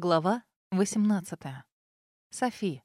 Глава 18. Софи.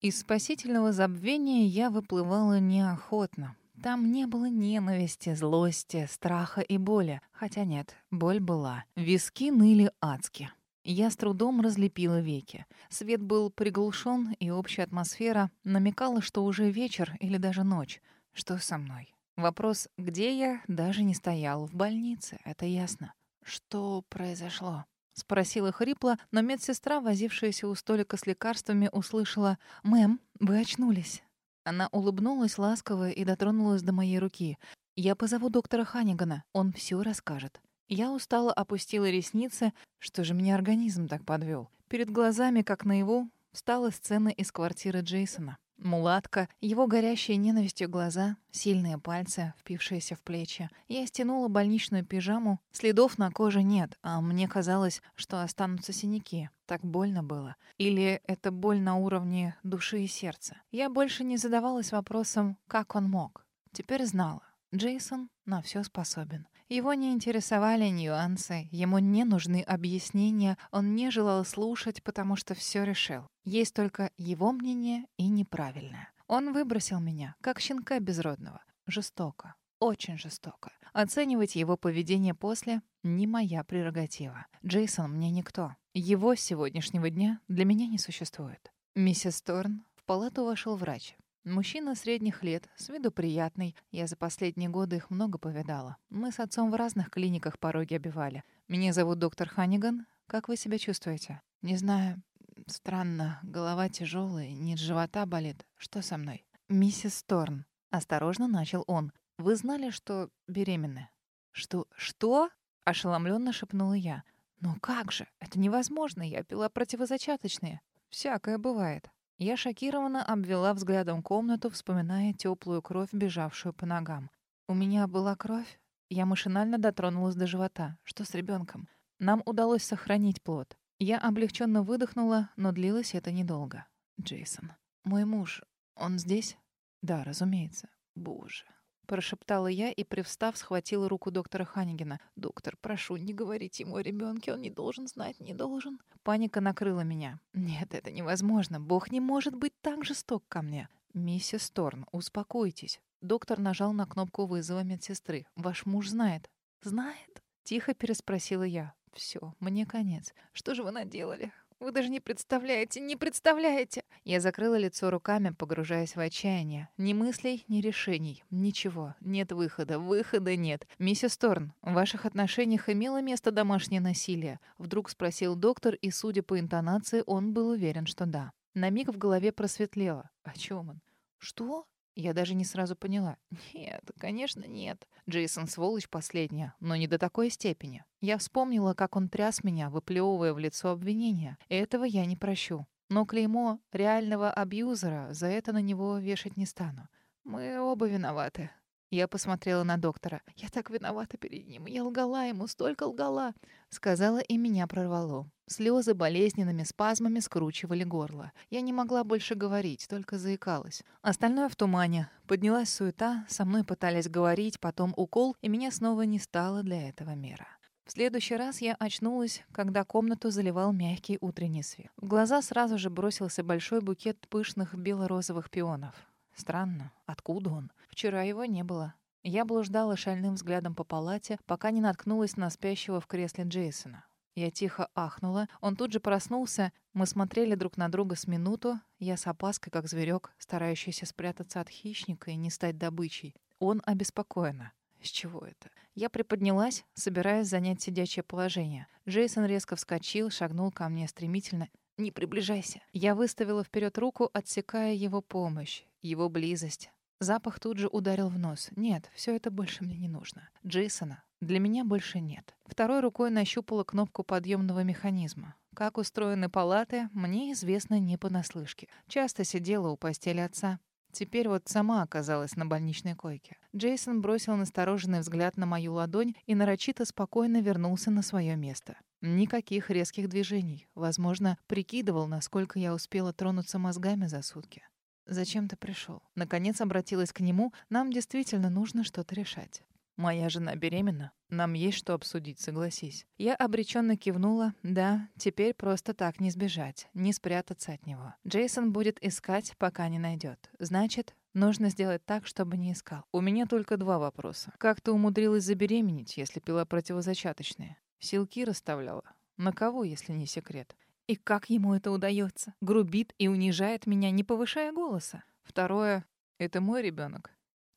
Из спасительного забвения я выплывала неохотно. Там не было ненависти, злости, страха и боли. Хотя нет, боль была. Виски ныли адски. Я с трудом разлепила веки. Свет был приглушен, и общая атмосфера намекала, что уже вечер или даже ночь. Что со мной? Вопрос «где я?» даже не стоял. В больнице, это ясно. Что произошло? Спросила хрипло, но медсестра, возившаяся у столика с лекарствами, услышала «Мэм, вы очнулись». Она улыбнулась ласково и дотронулась до моей руки. «Я позову доктора Ханигана, он все расскажет». Я устало опустила ресницы. Что же меня организм так подвел? Перед глазами, как наяву, встала сцена из квартиры Джейсона. Мулатка, его горящие ненавистью глаза, сильные пальцы, впившиеся в плечи. Я стянула больничную пижаму. Следов на коже нет, а мне казалось, что останутся синяки. Так больно было. Или это боль на уровне души и сердца. Я больше не задавалась вопросом, как он мог. Теперь знала. Джейсон на все способен. Его не интересовали нюансы, ему не нужны объяснения, он не желал слушать, потому что все решил. Есть только его мнение и неправильное. Он выбросил меня, как щенка безродного. Жестоко. Очень жестоко. Оценивать его поведение после — не моя прерогатива. Джейсон мне никто. Его сегодняшнего дня для меня не существует. Миссис Торн, в палату вошел врач. Мужчина средних лет, с виду приятный. Я за последние годы их много повидала. Мы с отцом в разных клиниках пороги обивали. Меня зовут доктор Ханиган. Как вы себя чувствуете? Не знаю. Странно. Голова тяжелая, нет живота болит. Что со мной? Миссис Торн. Осторожно начал он. Вы знали, что беременны? Что? Что? Ошеломленно шепнула я. «Ну как же? Это невозможно. Я пила противозачаточные. Всякое бывает». Я шокированно обвела взглядом комнату, вспоминая теплую кровь, бежавшую по ногам. У меня была кровь. Я машинально дотронулась до живота. Что с ребенком? Нам удалось сохранить плод. Я облегченно выдохнула, но длилось это недолго. Джейсон. Мой муж. Он здесь? Да, разумеется. Боже. Прошептала я и, привстав, схватила руку доктора Ханигена. «Доктор, прошу, не говорите ему о ребенке, он не должен знать, не должен». Паника накрыла меня. «Нет, это невозможно. Бог не может быть так жесток ко мне». «Миссис Торн, успокойтесь». Доктор нажал на кнопку вызова медсестры. «Ваш муж знает». «Знает?» Тихо переспросила я. «Все, мне конец. Что же вы наделали? Вы даже не представляете, не представляете!» Я закрыла лицо руками, погружаясь в отчаяние. Ни мыслей, ни решений. Ничего. Нет выхода. Выхода нет. «Миссис Торн, в ваших отношениях имело место домашнее насилие?» Вдруг спросил доктор, и, судя по интонации, он был уверен, что да. На миг в голове просветлело. О чем он? «Что?» Я даже не сразу поняла. Нет, конечно, нет. Джейсон сволочь последняя, но не до такой степени. Я вспомнила, как он тряс меня, выплевывая в лицо обвинения. Этого я не прощу. Но клеймо реального абьюзера за это на него вешать не стану. Мы оба виноваты. Я посмотрела на доктора. «Я так виновата перед ним. Я лгала ему, столько лгала!» Сказала, и меня прорвало. Слезы болезненными спазмами скручивали горло. Я не могла больше говорить, только заикалась. Остальное в тумане. Поднялась суета, со мной пытались говорить, потом укол, и меня снова не стало для этого мира. В следующий раз я очнулась, когда комнату заливал мягкий утренний свет. В глаза сразу же бросился большой букет пышных бело-розовых пионов. Странно, откуда он? Вчера его не было. Я блуждала шальным взглядом по палате, пока не наткнулась на спящего в кресле Джейсона. Я тихо ахнула. Он тут же проснулся. Мы смотрели друг на друга с минуту. Я с опаской, как зверек, старающийся спрятаться от хищника и не стать добычей. Он обеспокоенно. С чего это? Я приподнялась, собираясь занять сидячее положение. Джейсон резко вскочил, шагнул ко мне стремительно. «Не приближайся». Я выставила вперед руку, отсекая его помощь, его близость. Запах тут же ударил в нос. Нет, все это больше мне не нужно. Джейсона для меня больше нет. Второй рукой нащупала кнопку подъемного механизма. Как устроены палаты, мне известно не понаслышке. Часто сидела у постели отца. Теперь вот сама оказалась на больничной койке. Джейсон бросил настороженный взгляд на мою ладонь и нарочито спокойно вернулся на свое место. Никаких резких движений. Возможно, прикидывал, насколько я успела тронуться мозгами за сутки. «Зачем ты пришел?» Наконец обратилась к нему. «Нам действительно нужно что-то решать». Моя жена беременна. Нам есть что обсудить, согласись. Я обреченно кивнула. Да, теперь просто так не сбежать, не спрятаться от него. Джейсон будет искать, пока не найдет. Значит, нужно сделать так, чтобы не искал. У меня только два вопроса. Как ты умудрилась забеременеть, если пила противозачаточные? Силки расставляла? На кого, если не секрет? И как ему это удается? Грубит и унижает меня, не повышая голоса. Второе — это мой ребенок.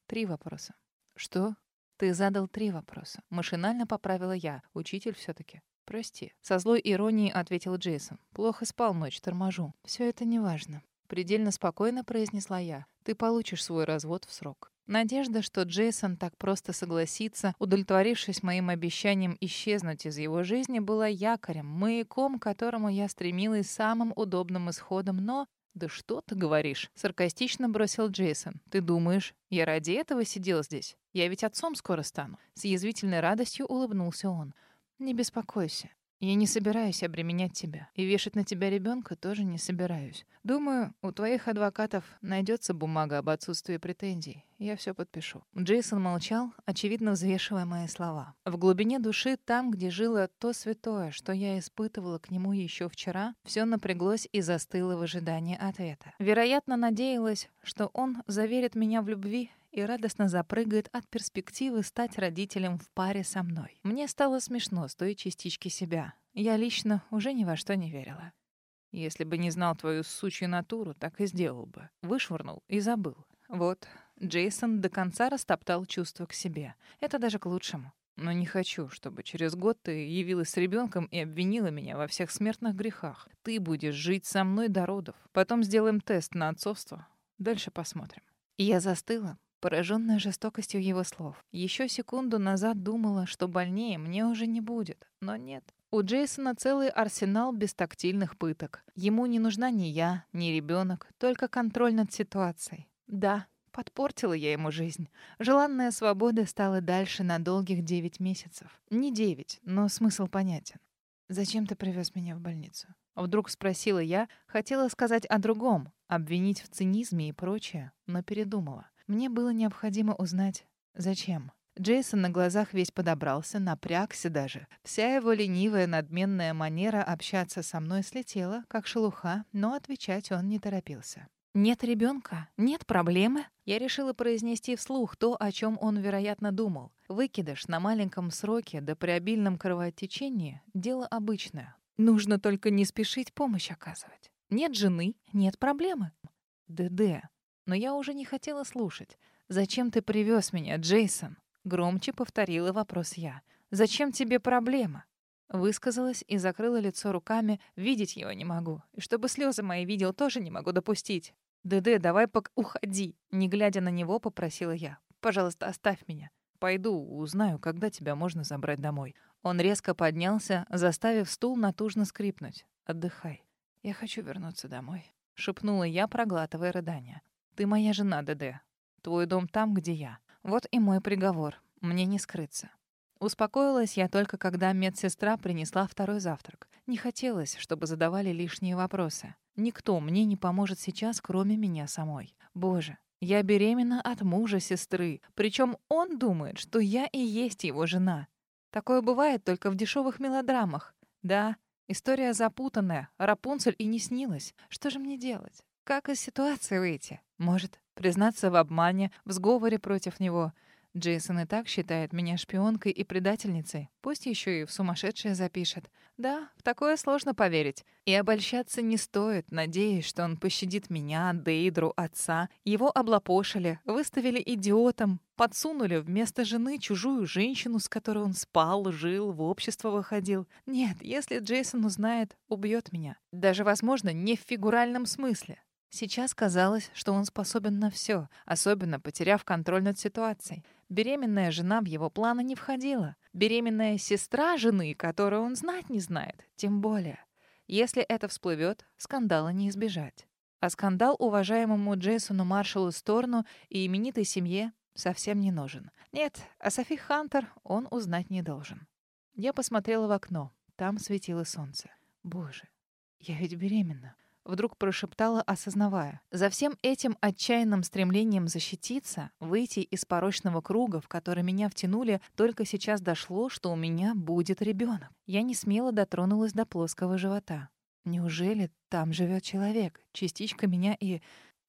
Три вопроса. Что? Ты задал три вопроса. Машинально поправила я. Учитель все таки Прости. Со злой иронией ответил Джейсон. Плохо спал ночь, торможу. Все это неважно. Предельно спокойно произнесла я. Ты получишь свой развод в срок. Надежда, что Джейсон так просто согласится, удовлетворившись моим обещанием исчезнуть из его жизни, была якорем, маяком, к которому я стремилась самым удобным исходом, но «Да что ты говоришь?» — саркастично бросил Джейсон. «Ты думаешь, я ради этого сидел здесь? Я ведь отцом скоро стану». С язвительной радостью улыбнулся он. «Не беспокойся. Я не собираюсь обременять тебя. И вешать на тебя ребенка тоже не собираюсь. Думаю, у твоих адвокатов найдется бумага об отсутствии претензий. Я все подпишу». Джейсон молчал, очевидно взвешивая мои слова. В глубине души, там, где жило то святое, что я испытывала к нему еще вчера, все напряглось и застыло в ожидании ответа. Вероятно, надеялась, что он заверит меня в любви и радостно запрыгает от перспективы стать родителем в паре со мной. Мне стало смешно с той частички себя. Я лично уже ни во что не верила. Если бы не знал твою сучью натуру, так и сделал бы. Вышвырнул и забыл. Вот, Джейсон до конца растоптал чувство к себе. Это даже к лучшему. Но не хочу, чтобы через год ты явилась с ребенком и обвинила меня во всех смертных грехах. Ты будешь жить со мной до родов. Потом сделаем тест на отцовство. Дальше посмотрим. Я застыла, пораженная жестокостью его слов. Еще секунду назад думала, что больнее мне уже не будет, но нет. У Джейсона целый арсенал бестактильных пыток. Ему не нужна ни я, ни ребенок, только контроль над ситуацией. Да, подпортила я ему жизнь. Желанная свобода стала дальше на долгих девять месяцев. Не девять, но смысл понятен. «Зачем ты привез меня в больницу?» Вдруг спросила я, хотела сказать о другом, обвинить в цинизме и прочее, но передумала. Мне было необходимо узнать, зачем. Джейсон на глазах весь подобрался, напрягся даже. Вся его ленивая, надменная манера общаться со мной слетела, как шелуха, но отвечать он не торопился. «Нет ребенка, нет проблемы». Я решила произнести вслух то, о чем он, вероятно, думал. Выкидыш на маленьком сроке да при обильном кровотечении — дело обычное. Нужно только не спешить помощь оказывать. Нет жены — нет проблемы. ДД. Но я уже не хотела слушать. «Зачем ты привез меня, Джейсон?» Громче повторила вопрос я. «Зачем тебе проблема?» Высказалась и закрыла лицо руками. Видеть его не могу. И чтобы слезы мои видел, тоже не могу допустить. «ДД, давай пок... уходи!» Не глядя на него, попросила я. «Пожалуйста, оставь меня. Пойду, узнаю, когда тебя можно забрать домой». Он резко поднялся, заставив стул натужно скрипнуть. «Отдыхай. Я хочу вернуться домой», — шепнула я, проглатывая рыдания. Ты моя жена, ДД. Твой дом там, где я. Вот и мой приговор. Мне не скрыться. Успокоилась я только, когда медсестра принесла второй завтрак. Не хотелось, чтобы задавали лишние вопросы. Никто мне не поможет сейчас, кроме меня самой. Боже, я беременна от мужа сестры. Причем он думает, что я и есть его жена. Такое бывает только в дешевых мелодрамах. Да, история запутанная, Рапунцель и не снилась. Что же мне делать? Как из ситуации выйти? Может, признаться в обмане, в сговоре против него. Джейсон и так считает меня шпионкой и предательницей. Пусть еще и в сумасшедшее запишет. Да, в такое сложно поверить. И обольщаться не стоит, надеясь, что он пощадит меня, Дейдру, отца. Его облапошили, выставили идиотом, подсунули вместо жены чужую женщину, с которой он спал, жил, в общество выходил. Нет, если Джейсон узнает, убьет меня. Даже, возможно, не в фигуральном смысле. Сейчас казалось, что он способен на все, особенно потеряв контроль над ситуацией. Беременная жена в его планы не входила. Беременная сестра жены, которую он знать не знает, тем более. Если это всплывет, скандала не избежать. А скандал уважаемому Джейсону Маршалу Сторну и именитой семье совсем не нужен. Нет, о Софи Хантер он узнать не должен. Я посмотрела в окно. Там светило солнце. Боже, я ведь беременна. Вдруг прошептала, осознавая. За всем этим отчаянным стремлением защититься, выйти из порочного круга, в который меня втянули, только сейчас дошло, что у меня будет ребенок. Я не смело дотронулась до плоского живота. Неужели там живет человек, частичка меня и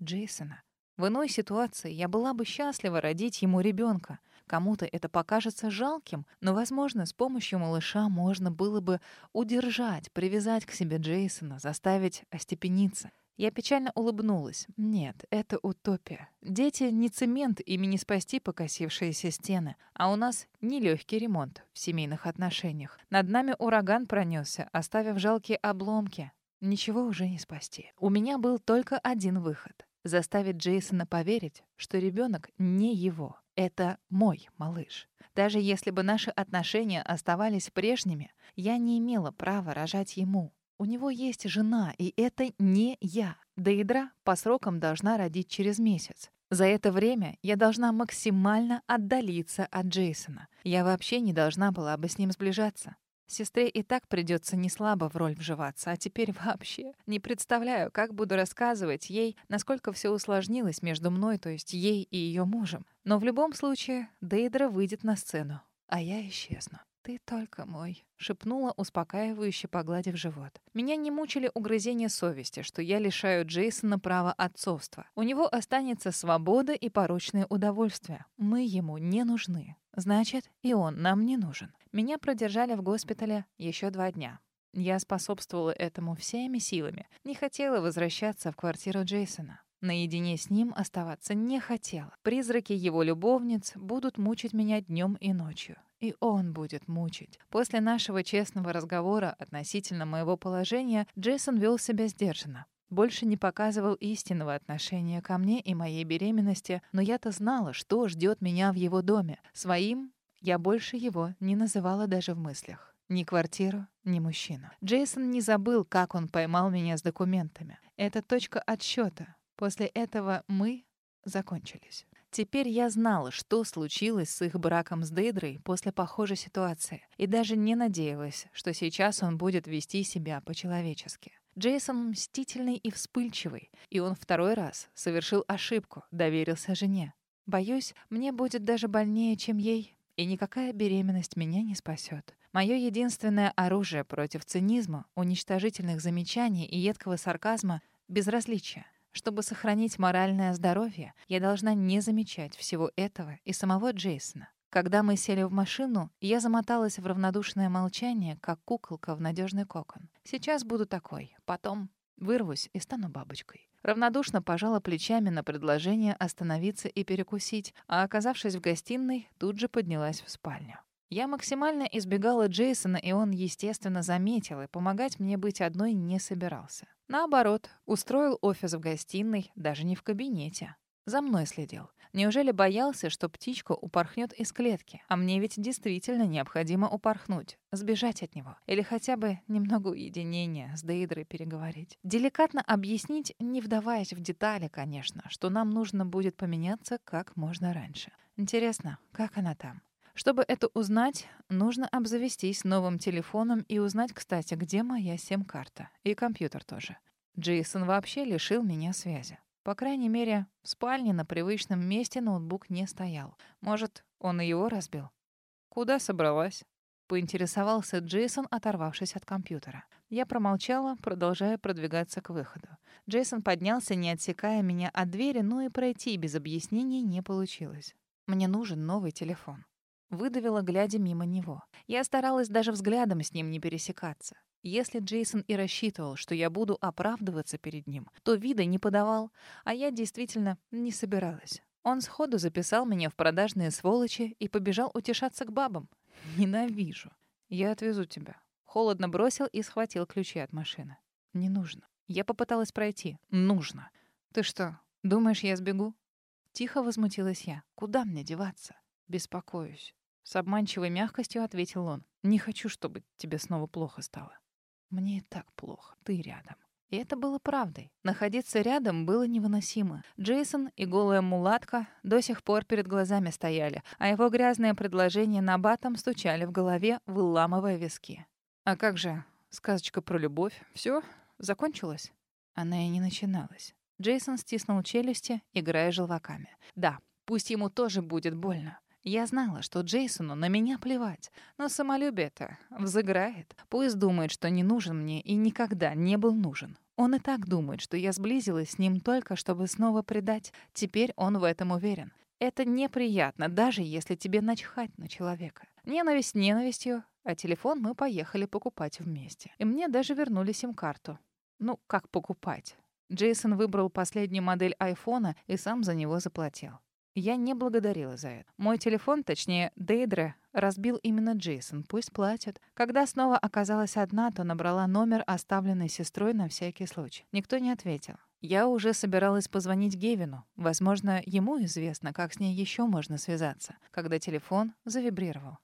Джейсона? В иной ситуации я была бы счастлива родить ему ребенка. Кому-то это покажется жалким, но, возможно, с помощью малыша можно было бы удержать, привязать к себе Джейсона, заставить остепениться. Я печально улыбнулась. Нет, это утопия. Дети не цемент, ими не спасти покосившиеся стены. А у нас нелегкий ремонт в семейных отношениях. Над нами ураган пронесся, оставив жалкие обломки. Ничего уже не спасти. У меня был только один выход — заставить Джейсона поверить, что ребенок не его. Это мой малыш. Даже если бы наши отношения оставались прежними, я не имела права рожать ему. У него есть жена, и это не я. Дейдра по срокам должна родить через месяц. За это время я должна максимально отдалиться от Джейсона. Я вообще не должна была бы с ним сближаться. Сестре и так придется не слабо в роль вживаться, а теперь вообще не представляю, как буду рассказывать ей, насколько все усложнилось между мной, то есть ей и ее мужем. Но в любом случае Дейдра выйдет на сцену, а я исчезну. «Ты только мой», — шепнула, успокаивающе погладив живот. Меня не мучили угрызения совести, что я лишаю Джейсона права отцовства. У него останется свобода и порочное удовольствие. Мы ему не нужны. Значит, и он нам не нужен. Меня продержали в госпитале еще два дня. Я способствовала этому всеми силами. Не хотела возвращаться в квартиру Джейсона. Наедине с ним оставаться не хотела. Призраки его любовниц будут мучить меня днем и ночью. И он будет мучить. После нашего честного разговора относительно моего положения Джейсон вел себя сдержанно. Больше не показывал истинного отношения ко мне и моей беременности, но я-то знала, что ждет меня в его доме. Своим я больше его не называла даже в мыслях. Ни квартиру, ни мужчину. Джейсон не забыл, как он поймал меня с документами. Это точка отсчета. После этого мы закончились. Теперь я знала, что случилось с их браком с Дейдрой после похожей ситуации, и даже не надеялась, что сейчас он будет вести себя по-человечески. Джейсон мстительный и вспыльчивый, и он второй раз совершил ошибку, доверился жене. Боюсь, мне будет даже больнее, чем ей, и никакая беременность меня не спасет. Мое единственное оружие против цинизма, уничтожительных замечаний и едкого сарказма — безразличие. Чтобы сохранить моральное здоровье, я должна не замечать всего этого и самого Джейсона. Когда мы сели в машину, я замоталась в равнодушное молчание, как куколка в надежный кокон. Сейчас буду такой, потом вырвусь и стану бабочкой. Равнодушно пожала плечами на предложение остановиться и перекусить, а, оказавшись в гостиной, тут же поднялась в спальню. Я максимально избегала Джейсона, и он, естественно, заметил, и помогать мне быть одной не собирался. Наоборот, устроил офис в гостиной, даже не в кабинете. За мной следил. Неужели боялся, что птичка упорхнет из клетки? А мне ведь действительно необходимо упорхнуть, сбежать от него. Или хотя бы немного уединения с Дейдрой переговорить. Деликатно объяснить, не вдаваясь в детали, конечно, что нам нужно будет поменяться как можно раньше. Интересно, как она там? Чтобы это узнать, нужно обзавестись новым телефоном и узнать, кстати, где моя сим-карта. И компьютер тоже. Джейсон вообще лишил меня связи. По крайней мере, в спальне на привычном месте ноутбук не стоял. Может, он и его разбил? «Куда собралась?» — поинтересовался Джейсон, оторвавшись от компьютера. Я промолчала, продолжая продвигаться к выходу. Джейсон поднялся, не отсекая меня от двери, но и пройти без объяснений не получилось. Мне нужен новый телефон. Выдавила, глядя мимо него. Я старалась даже взглядом с ним не пересекаться. Если Джейсон и рассчитывал, что я буду оправдываться перед ним, то вида не подавал, а я действительно не собиралась. Он сходу записал меня в продажные сволочи и побежал утешаться к бабам. Ненавижу. Я отвезу тебя. Холодно бросил и схватил ключи от машины. Не нужно. Я попыталась пройти. Нужно. Ты что, думаешь, я сбегу? Тихо возмутилась я. Куда мне деваться? Беспокоюсь. С обманчивой мягкостью ответил он. «Не хочу, чтобы тебе снова плохо стало. Мне и так плохо. Ты рядом». И это было правдой. Находиться рядом было невыносимо. Джейсон и голая мулатка до сих пор перед глазами стояли, а его грязные предложения на батом стучали в голове, выламывая виски. «А как же сказочка про любовь? Все Закончилось?» Она и не начиналась. Джейсон стиснул челюсти, играя желваками. Да, пусть ему тоже будет больно. Я знала, что Джейсону на меня плевать, но самолюбие-то взыграет. Пусть думает, что не нужен мне и никогда не был нужен. Он и так думает, что я сблизилась с ним только, чтобы снова предать. Теперь он в этом уверен. Это неприятно, даже если тебе начхать на человека. Ненависть ненавистью, а телефон мы поехали покупать вместе. И мне даже вернули сим-карту. Ну, как покупать? Джейсон выбрал последнюю модель айфона и сам за него заплатил. Я не благодарила за это. Мой телефон, точнее, Дейдре, разбил именно Джейсон. Пусть платят. Когда снова оказалась одна, то набрала номер, оставленный сестрой на всякий случай. Никто не ответил. Я уже собиралась позвонить Гевину. Возможно, ему известно, как с ней еще можно связаться, когда телефон завибрировал.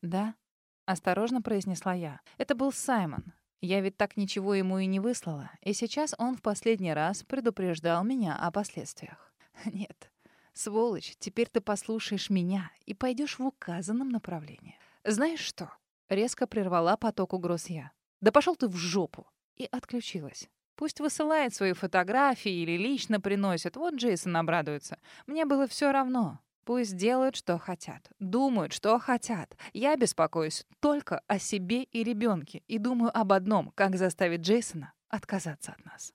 «Да?» — осторожно произнесла я. Это был Саймон. Я ведь так ничего ему и не выслала. И сейчас он в последний раз предупреждал меня о последствиях. Нет, Сволочь, теперь ты послушаешь меня и пойдешь в указанном направлении. Знаешь что? Резко прервала поток угроз я. Да пошел ты в жопу! И отключилась. Пусть высылает свои фотографии или лично приносит. Вот Джейсон обрадуется. Мне было все равно. Пусть делают, что хотят. Думают, что хотят. Я беспокоюсь только о себе и ребенке. И думаю об одном, как заставить Джейсона отказаться от нас.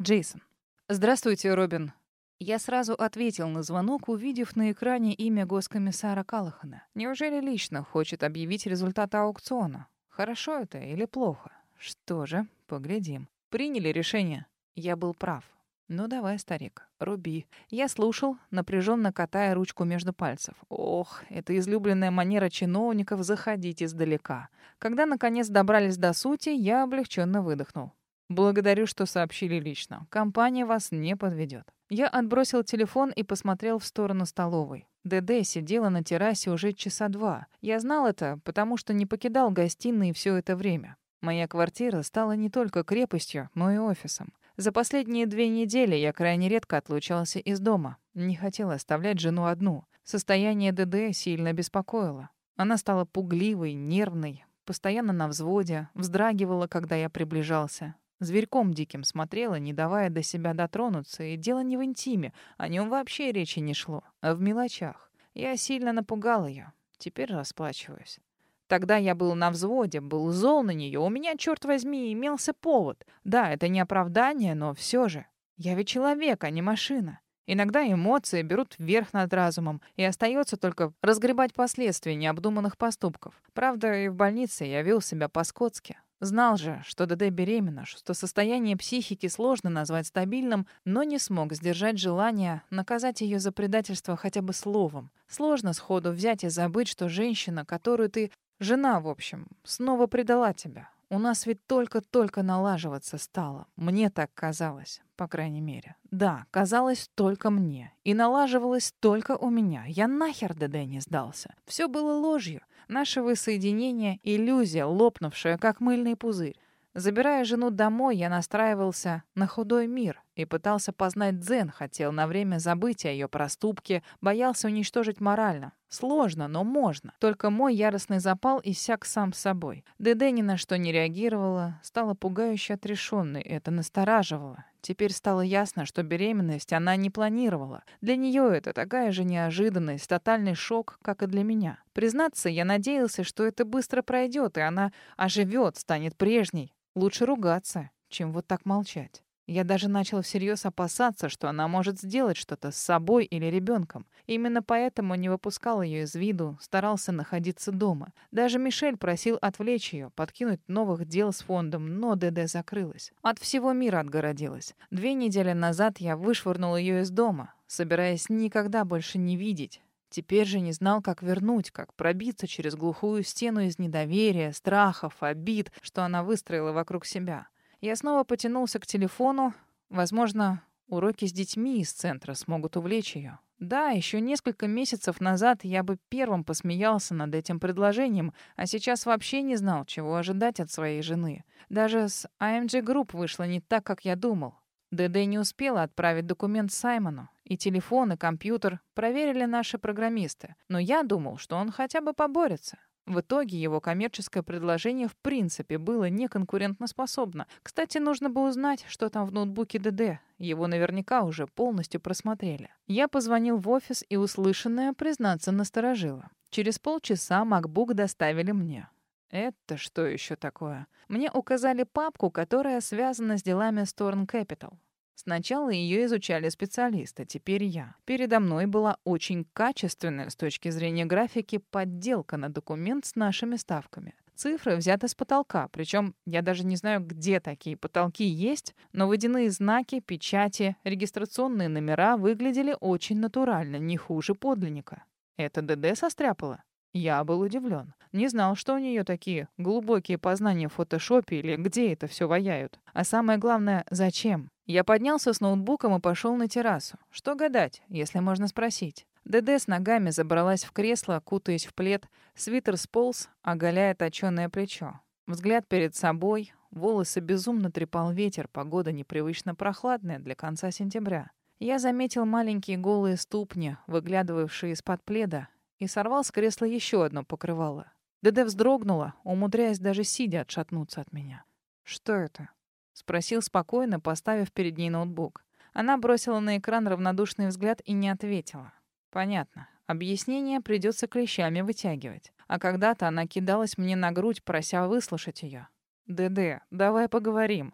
Джейсон. Здравствуйте, Робин. Я сразу ответил на звонок, увидев на экране имя госкомиссара Калахана. Неужели лично хочет объявить результаты аукциона? Хорошо это или плохо? Что же, поглядим. Приняли решение. Я был прав. Ну давай, старик, руби. Я слушал, напряженно катая ручку между пальцев. Ох, это излюбленная манера чиновников заходить издалека. Когда наконец добрались до сути, я облегченно выдохнул. Благодарю, что сообщили лично. Компания вас не подведет. Я отбросил телефон и посмотрел в сторону столовой. ДД сидела на террасе уже часа два. Я знал это, потому что не покидал гостиной все это время. Моя квартира стала не только крепостью, но и офисом. За последние две недели я крайне редко отлучался из дома. Не хотел оставлять жену одну. Состояние ДД сильно беспокоило. Она стала пугливой, нервной, постоянно на взводе, вздрагивала, когда я приближался. Зверьком диким смотрела, не давая до себя дотронуться, и дело не в интиме, о нем вообще речи не шло, а в мелочах. Я сильно напугал ее. Теперь расплачиваюсь. Тогда я был на взводе, был зол на нее. У меня, черт возьми, имелся повод. Да, это не оправдание, но все же. Я ведь человек, а не машина. Иногда эмоции берут верх над разумом, и остается только разгребать последствия необдуманных поступков. Правда, и в больнице я вел себя по-скотски. Знал же, что ДД беременна, что состояние психики сложно назвать стабильным, но не смог сдержать желание наказать ее за предательство хотя бы словом. Сложно сходу взять и забыть, что женщина, которую ты... Жена, в общем, снова предала тебя. У нас ведь только-только налаживаться стало. Мне так казалось, по крайней мере. Да, казалось только мне. И налаживалось только у меня. Я нахер ДД не сдался. Все было ложью. Наше воссоединение — иллюзия, лопнувшая, как мыльный пузырь. Забирая жену домой, я настраивался на худой мир и пытался познать дзен, хотел на время забыть о ее проступке, боялся уничтожить морально. Сложно, но можно. Только мой яростный запал иссяк сам собой. ДД ни на что не реагировала, стала пугающе отрешенной, это настораживало. Теперь стало ясно, что беременность она не планировала. Для нее это такая же неожиданность, тотальный шок, как и для меня. Признаться, я надеялся, что это быстро пройдет, и она оживет, станет прежней. Лучше ругаться, чем вот так молчать. Я даже начал всерьез опасаться, что она может сделать что-то с собой или ребенком. Именно поэтому не выпускал ее из виду, старался находиться дома. Даже Мишель просил отвлечь ее, подкинуть новых дел с фондом, но ДД закрылась. От всего мира отгородилась. Две недели назад я вышвырнул ее из дома, собираясь никогда больше не видеть. Теперь же не знал, как вернуть, как пробиться через глухую стену из недоверия, страхов, обид, что она выстроила вокруг себя. Я снова потянулся к телефону. Возможно, уроки с детьми из центра смогут увлечь ее. Да, еще несколько месяцев назад я бы первым посмеялся над этим предложением, а сейчас вообще не знал, чего ожидать от своей жены. Даже с AMG Group вышло не так, как я думал. ДД не успела отправить документ Саймону, и телефон, и компьютер проверили наши программисты. Но я думал, что он хотя бы поборется. В итоге его коммерческое предложение в принципе было неконкурентоспособно. Кстати, нужно бы узнать, что там в ноутбуке ДД. Его наверняка уже полностью просмотрели. Я позвонил в офис, и услышанное, признаться, насторожило. Через полчаса MacBook доставили мне. Это что еще такое? Мне указали папку, которая связана с делами Storm Capital. Сначала ее изучали специалисты, теперь я. Передо мной была очень качественная с точки зрения графики подделка на документ с нашими ставками. Цифры взяты с потолка, причем я даже не знаю, где такие потолки есть, но водяные знаки, печати, регистрационные номера выглядели очень натурально, не хуже подлинника. Это ДД состряпала? Я был удивлен. Не знал, что у нее такие глубокие познания в фотошопе или где это все ваяют. А самое главное, зачем? Я поднялся с ноутбуком и пошел на террасу. Что гадать, если можно спросить? ДД с ногами забралась в кресло, кутаясь в плед, свитер сполз, оголяя точёное плечо. Взгляд перед собой, волосы безумно трепал ветер, погода непривычно прохладная для конца сентября. Я заметил маленькие голые ступни, выглядывавшие из-под пледа, и сорвал с кресла еще одно покрывало. ДД вздрогнула, умудряясь даже сидя отшатнуться от меня. «Что это?» Спросил спокойно, поставив перед ней ноутбук. Она бросила на экран равнодушный взгляд и не ответила. Понятно. Объяснение придется клещами вытягивать. А когда-то она кидалась мне на грудь, прося выслушать ее. «ДД, давай поговорим».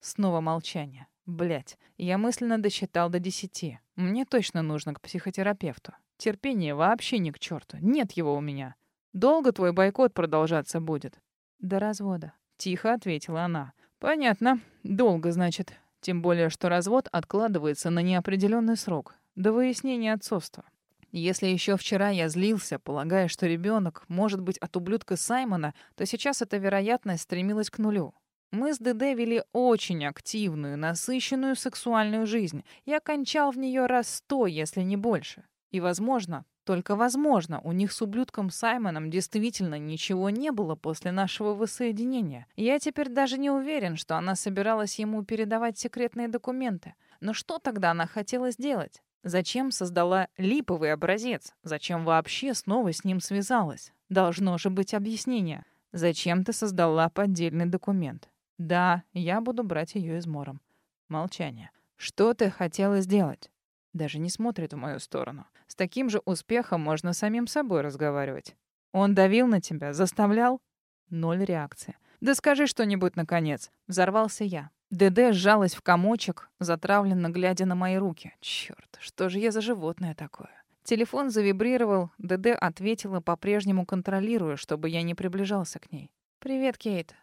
Снова молчание. Блять, я мысленно досчитал до десяти. Мне точно нужно к психотерапевту. Терпение вообще ни к черту. Нет его у меня. Долго твой бойкот продолжаться будет? До развода. Тихо ответила она. Понятно. Долго, значит. Тем более, что развод откладывается на неопределенный срок. До выяснения отцовства. Если еще вчера я злился, полагая, что ребенок может быть от ублюдка Саймона, то сейчас эта вероятность стремилась к нулю. Мы с ДД вели очень активную, насыщенную сексуальную жизнь. Я кончал в нее раз сто, если не больше. И, возможно, только возможно, у них с ублюдком Саймоном действительно ничего не было после нашего воссоединения. Я теперь даже не уверен, что она собиралась ему передавать секретные документы. Но что тогда она хотела сделать? Зачем создала липовый образец? Зачем вообще снова с ним связалась? Должно же быть объяснение. Зачем ты создала поддельный документ? Да, я буду брать ее измором. Молчание. Что ты хотела сделать? Даже не смотрит в мою сторону. С таким же успехом можно самим собой разговаривать. Он давил на тебя, заставлял? Ноль реакции. «Да скажи что-нибудь, наконец!» Взорвался я. ДД сжалась в комочек, затравленно глядя на мои руки. Черт, что же я за животное такое? Телефон завибрировал, ДД ответила, по-прежнему контролируя, чтобы я не приближался к ней. «Привет, Кейт».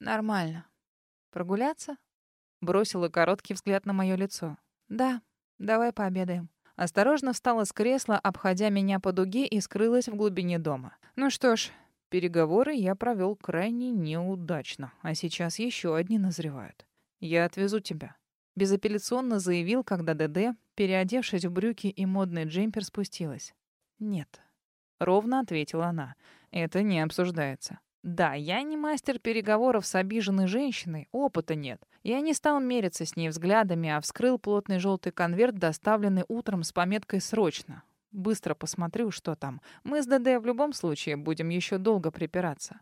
«Нормально. Прогуляться?» Бросила короткий взгляд на мое лицо. «Да, давай пообедаем». Осторожно встала с кресла, обходя меня по дуге и скрылась в глубине дома. Ну что ж, переговоры я провел крайне неудачно, а сейчас еще одни назревают. Я отвезу тебя. Безапелляционно заявил, когда ДД, переодевшись в брюки и модный джемпер, спустилась. Нет. Ровно ответила она. Это не обсуждается. Да, я не мастер переговоров с обиженной женщиной, опыта нет. Я не стал мериться с ней взглядами, а вскрыл плотный желтый конверт, доставленный утром с пометкой «Срочно». Быстро посмотрю, что там. Мы с ДД в любом случае будем еще долго припираться.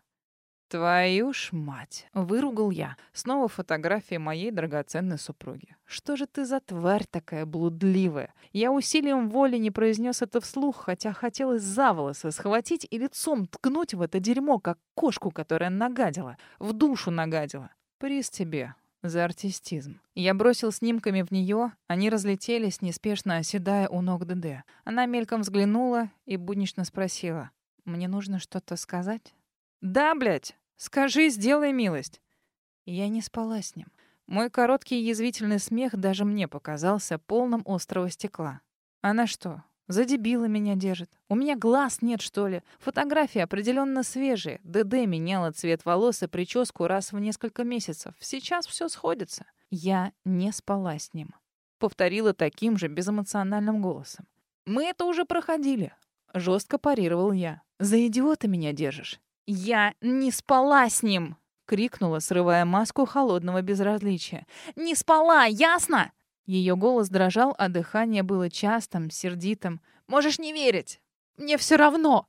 «Твою ж мать!» — выругал я. Снова фотография моей драгоценной супруги. «Что же ты за тварь такая блудливая?» Я усилием воли не произнес это вслух, хотя хотелось за волосы схватить и лицом ткнуть в это дерьмо, как кошку, которая нагадила, в душу нагадила. «Приз тебе за артистизм». Я бросил снимками в нее, они разлетелись, неспешно оседая у ног ДД. Она мельком взглянула и буднично спросила. «Мне нужно что-то сказать?» «Да, блядь! Скажи, сделай милость!» Я не спала с ним. Мой короткий язвительный смех даже мне показался полным острого стекла. Она что, за дебила меня держит? У меня глаз нет, что ли? Фотографии определенно свежие. ДД меняла цвет волос и прическу раз в несколько месяцев. Сейчас все сходится. Я не спала с ним. Повторила таким же безэмоциональным голосом. «Мы это уже проходили». Жестко парировал я. «За идиота меня держишь. «Я не спала с ним!» — крикнула, срывая маску холодного безразличия. «Не спала, ясно?» Ее голос дрожал, а дыхание было частым, сердитым. «Можешь не верить! Мне все равно!»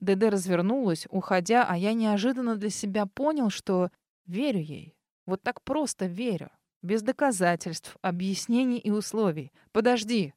ДД развернулась, уходя, а я неожиданно для себя понял, что верю ей. Вот так просто верю. Без доказательств, объяснений и условий. «Подожди!»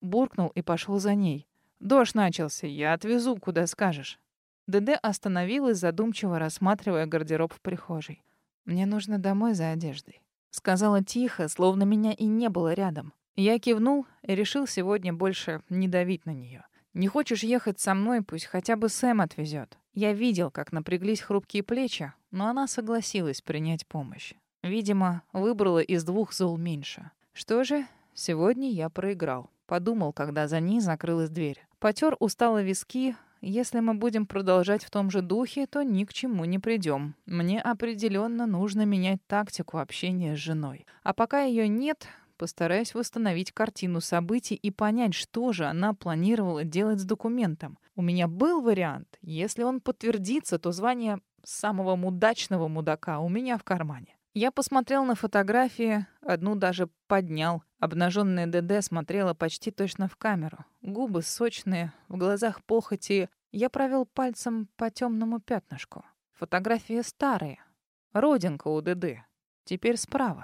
Буркнул и пошел за ней. «Дождь начался, я отвезу, куда скажешь». ДД остановилась, задумчиво рассматривая гардероб в прихожей. «Мне нужно домой за одеждой», — сказала тихо, словно меня и не было рядом. Я кивнул и решил сегодня больше не давить на нее. «Не хочешь ехать со мной, пусть хотя бы Сэм отвезет». Я видел, как напряглись хрупкие плечи, но она согласилась принять помощь. Видимо, выбрала из двух зол меньше. Что же, сегодня я проиграл. Подумал, когда за ней закрылась дверь. Потер устало виски, если мы будем продолжать в том же духе, то ни к чему не придем. Мне определенно нужно менять тактику общения с женой. А пока ее нет, постараюсь восстановить картину событий и понять, что же она планировала делать с документом. У меня был вариант. Если он подтвердится, то звание самого мудачного мудака у меня в кармане. Я посмотрел на фотографии, одну даже поднял. Обнаженная ДД смотрела почти точно в камеру. Губы сочные, в глазах похоти. Я провел пальцем по темному пятнышку. Фотографии старые. Родинка у ДД. Теперь справа.